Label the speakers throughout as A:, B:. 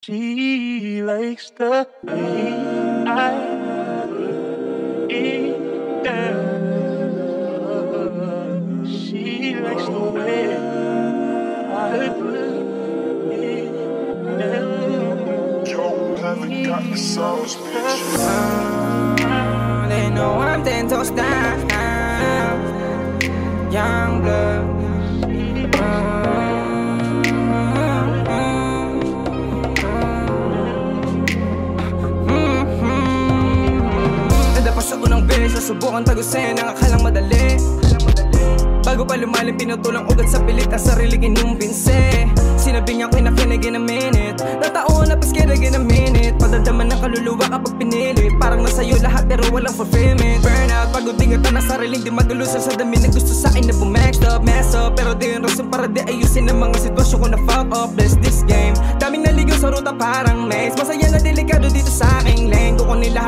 A: She likes the way I it down. She likes the way I it down.
B: Yo, haven't got the sauce, bitch.
C: They know I'm toes down. Young blood. Subukan tagusin ang akalang madali. Bago pa lumalim pinutulang ugat sa pilit Ang sarili kinumbinse Sinabi niya ako'y nakinig in a minute. Natauhan na paskinig in a minute. Padadaman ng kaluluwa kapag pinili. Parang nasa'yo lahat pero walang fulfillment. Burnout, pagod din at na sariling Di madulusan sa dami na gusto sa akin na bumexed up Mess up, pero di yung rason para di ayusin Ang mga sitwasyon ko na fuck up. Bless this game. Daming naligaw sa ruta parang maze. Masaya na delikado dito sa aking lane. Kukunin lahat ng nice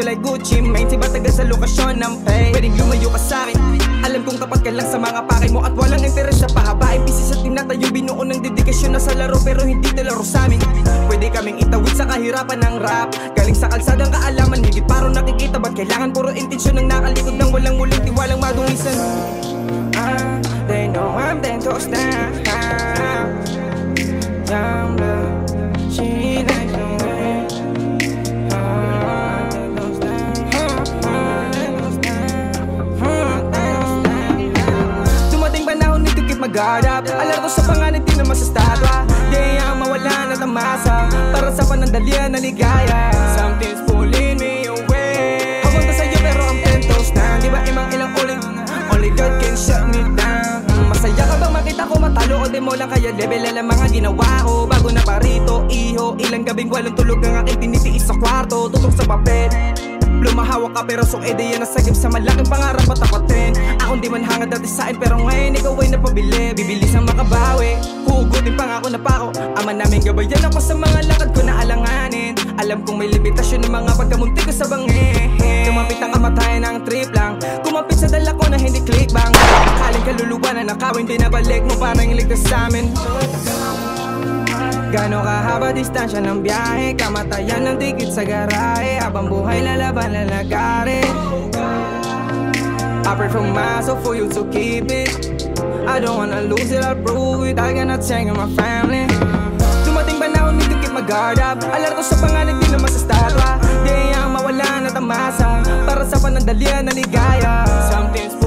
C: feel like Gucci Mane Siba taga sa lokasyon ng pay? Pwedeng lumayo ka sa'kin Alam kong tapat ka lang sa mga pakay mo At walang interes sa pahabain Busy sa tinatayo. Binuo ng dedikasyon na sa laro Pero hindi na laro sa amin. Pwede kaming itawid sa kahirapan ng rap. Galing sa kalsadang kaalaman Higit paro nakikita Ba't kailangan puro intensyon ng nakalikod Ng walang muling tiwalang madungisan. Ah, they know I'm ten toes down up Alam sa panganib di naman sa statwa Di ang mawala na tamasa Para sa panandalian na ligaya. Something's pulling me away. Papunta sa'yo pero ang toes down Di ba imang ilang ulit? Only God can shut me down. Masaya ka bang makita ko matalo? O di mo lang kaya level ang mga ginawa ko? Bago na parito, iho Ilang gabing walang tulog ang aking tinitiis sa kwarto. Tutok sa papel. Lumahawak ka pero song ede yan nasagip sa malaking pangarap at tapatin. Ako di man hangad dati sa'kin pero ngayon ikaw ay napabili. Bibilis ang makabawi. Hugutin pangako na pako Ama namin gabayan ako sa mga lakad ko na alanganin. Alam kong may limitasyon ng mga pagkamunti ko sa bangin Tumapit ang kamatayan ng trip lang. Kumapit sa dala ko na hindi click bang Akaling kaluluwa na nakawin Pinabalik mo parang iligtas sa amin. Gano'ng kahaba distansya ng biyahe Kamatayan ng tikit sa garahe. Habang buhay lalaban lalagari I pray from myself for you to keep it. I don't wanna lose it, I'll prove it. I cannot change my family. Dumating panahon nito keep my guard up? Alam ko sa panganib di naman sa statwa. Di ang mawala na tamasa. Para sa panandalian na ligaya Something's